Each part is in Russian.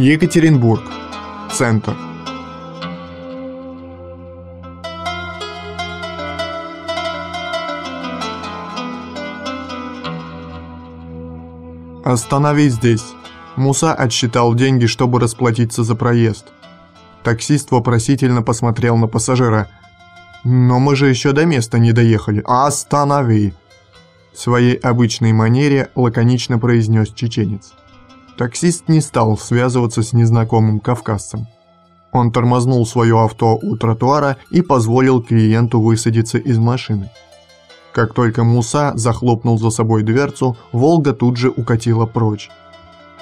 Екатеринбург. Центр. «Остановись здесь!» Муса отсчитал деньги, чтобы расплатиться за проезд. Таксист вопросительно посмотрел на пассажира. «Но мы же еще до места не доехали. Останови!» В своей обычной манере лаконично произнес чеченец. Таксист не стал связываться с незнакомым кавказцем. Он тормознул свое авто у тротуара и позволил клиенту высадиться из машины. Как только Муса захлопнул за собой дверцу, «Волга» тут же укатила прочь.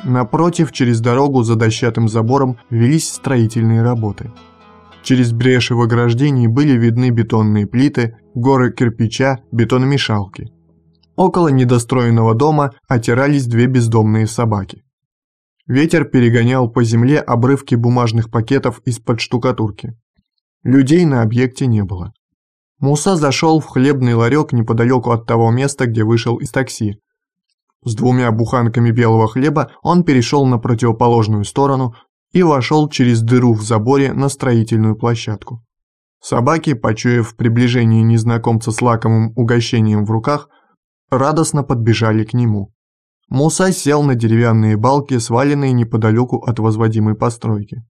Напротив, через дорогу за дощатым забором велись строительные работы. Через бреши в ограждении были видны бетонные плиты, горы кирпича, бетономешалки. Около недостроенного дома отирались две бездомные собаки. Ветер перегонял по земле обрывки бумажных пакетов из-под штукатурки. Людей на объекте не было. Муса зашел в хлебный ларек неподалеку от того места, где вышел из такси. С двумя буханками белого хлеба он перешел на противоположную сторону и вошел через дыру в заборе на строительную площадку. Собаки, почуяв приближение незнакомца с лакомым угощением в руках, радостно подбежали к нему. Муса сел на деревянные балки, сваленные неподалеку от возводимой постройки.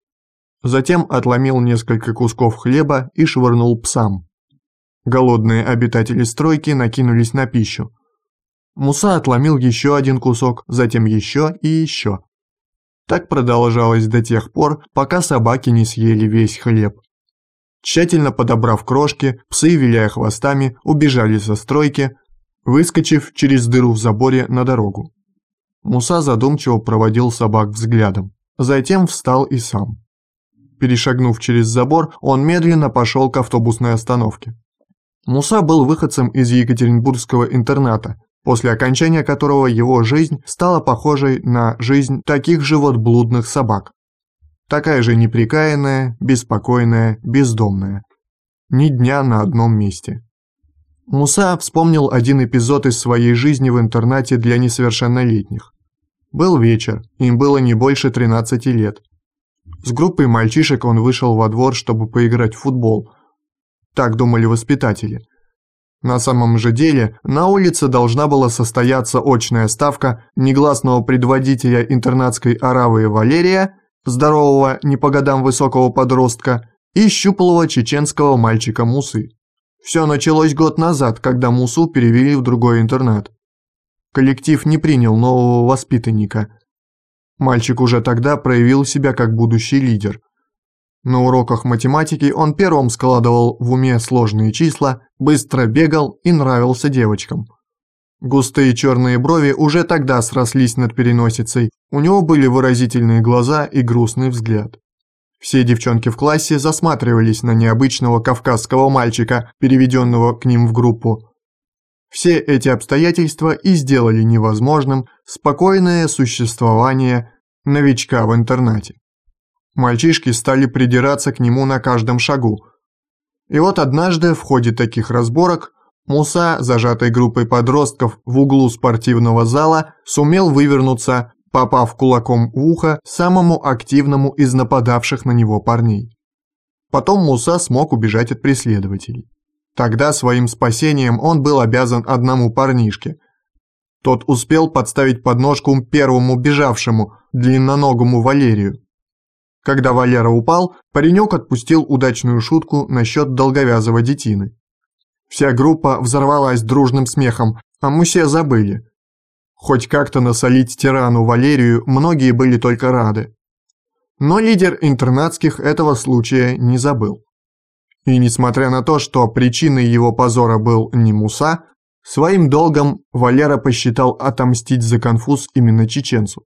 Затем отломил несколько кусков хлеба и швырнул псам. Голодные обитатели стройки накинулись на пищу. Муса отломил еще один кусок, затем еще и еще. Так продолжалось до тех пор, пока собаки не съели весь хлеб. Тщательно подобрав крошки, псы, виляя хвостами, убежали со стройки, выскочив через дыру в заборе на дорогу. Муса задумчиво проводил собак взглядом, затем встал и сам. Перешагнув через забор, он медленно пошел к автобусной остановке. Муса был выходцем из Екатеринбургского интерната, после окончания которого его жизнь стала похожей на жизнь таких же вот блудных собак. Такая же неприкаянная, беспокойная, бездомная. Ни дня на одном месте. Муса вспомнил один эпизод из своей жизни в интернате для несовершеннолетних. Был вечер, им было не больше 13 лет. С группой мальчишек он вышел во двор, чтобы поиграть в футбол – так думали воспитатели. На самом же деле, на улице должна была состояться очная ставка негласного предводителя интернатской аравы Валерия, здорового не по годам высокого подростка, и щуплого чеченского мальчика Мусы. Все началось год назад, когда Мусу перевели в другой интернат. Коллектив не принял нового воспитанника. Мальчик уже тогда проявил себя как будущий лидер – на уроках математики он первым складывал в уме сложные числа, быстро бегал и нравился девочкам. Густые черные брови уже тогда срослись над переносицей, у него были выразительные глаза и грустный взгляд. Все девчонки в классе засматривались на необычного кавказского мальчика, переведенного к ним в группу. Все эти обстоятельства и сделали невозможным спокойное существование новичка в интернате. Мальчишки стали придираться к нему на каждом шагу. И вот однажды в ходе таких разборок Муса, зажатой группой подростков в углу спортивного зала, сумел вывернуться, попав кулаком в ухо самому активному из нападавших на него парней. Потом Муса смог убежать от преследователей. Тогда своим спасением он был обязан одному парнишке. Тот успел подставить подножку первому бежавшему, длинноногому Валерию. Когда Валера упал, паренек отпустил удачную шутку насчет долговязого детины. Вся группа взорвалась дружным смехом, а мы забыли. Хоть как-то насолить тирану Валерию многие были только рады. Но лидер интернатских этого случая не забыл. И несмотря на то, что причиной его позора был не Муса, своим долгом Валера посчитал отомстить за конфуз именно чеченцу.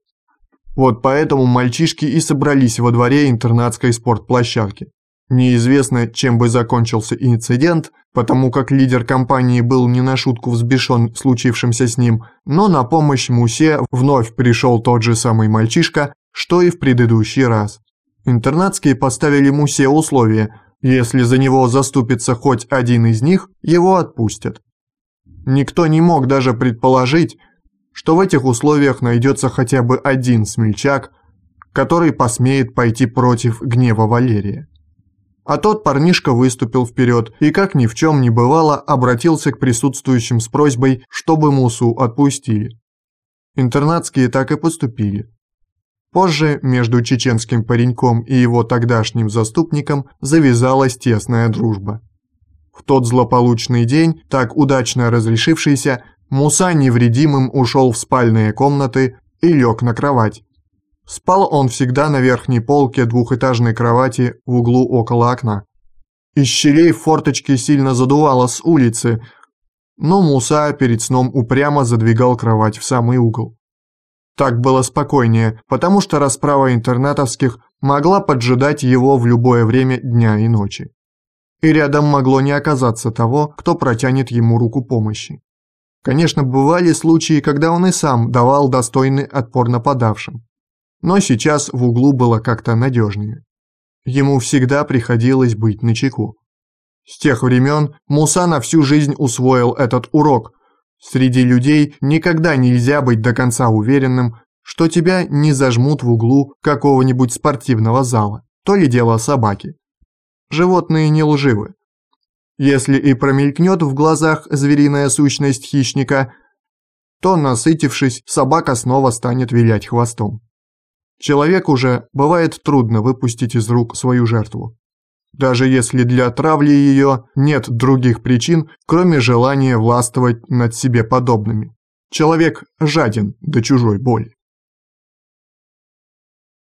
Вот поэтому мальчишки и собрались во дворе интернатской спортплощадки. Неизвестно, чем бы закончился инцидент, потому как лидер компании был не на шутку взбешен случившимся с ним, но на помощь Мусе вновь пришел тот же самый мальчишка, что и в предыдущий раз. Интернатские поставили Мусе условие, если за него заступится хоть один из них, его отпустят. Никто не мог даже предположить, что в этих условиях найдется хотя бы один смельчак, который посмеет пойти против гнева Валерия. А тот парнишка выступил вперед и, как ни в чем не бывало, обратился к присутствующим с просьбой, чтобы Мусу отпустили. Интернатские так и поступили. Позже между чеченским пареньком и его тогдашним заступником завязалась тесная дружба. В тот злополучный день, так удачно разрешившийся, Муса невредимым ушел в спальные комнаты и лег на кровать. Спал он всегда на верхней полке двухэтажной кровати в углу около окна. Из щелей в форточке сильно задувало с улицы, но Муса перед сном упрямо задвигал кровать в самый угол. Так было спокойнее, потому что расправа интернатовских могла поджидать его в любое время дня и ночи. И рядом могло не оказаться того, кто протянет ему руку помощи. Конечно, бывали случаи, когда он и сам давал достойный отпор нападавшим но сейчас в углу было как-то надежнее. Ему всегда приходилось быть начеку. С тех времен Муса на всю жизнь усвоил этот урок. Среди людей никогда нельзя быть до конца уверенным, что тебя не зажмут в углу какого-нибудь спортивного зала, то ли дело собаки. Животные не лживы. Если и промелькнет в глазах звериная сущность хищника, то, насытившись, собака снова станет вилять хвостом. Человеку же бывает трудно выпустить из рук свою жертву. Даже если для травли ее нет других причин, кроме желания властвовать над себе подобными. Человек жаден до чужой боли.